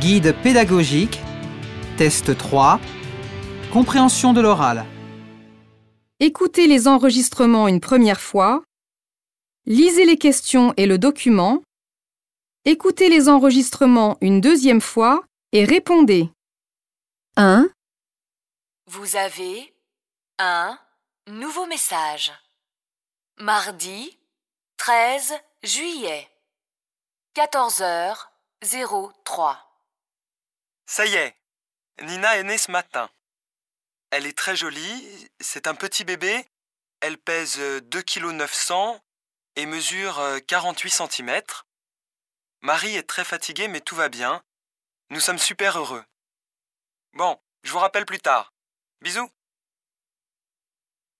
Guide pédagogique, test 3, compréhension de l'oral. Écoutez les enregistrements une première fois. Lisez les questions et le document. Écoutez les enregistrements une deuxième fois et répondez. 1, Vous avez un nouveau message. Mardi 13 juillet 14h03 Ça y est, Nina est née ce matin. Elle est très jolie, c'est un petit bébé, elle pèse 2 kg 900 et mesure euh, 48 cm. Marie est très fatiguée mais tout va bien. Nous sommes super heureux. Bon, je vous rappelle plus tard. Bisous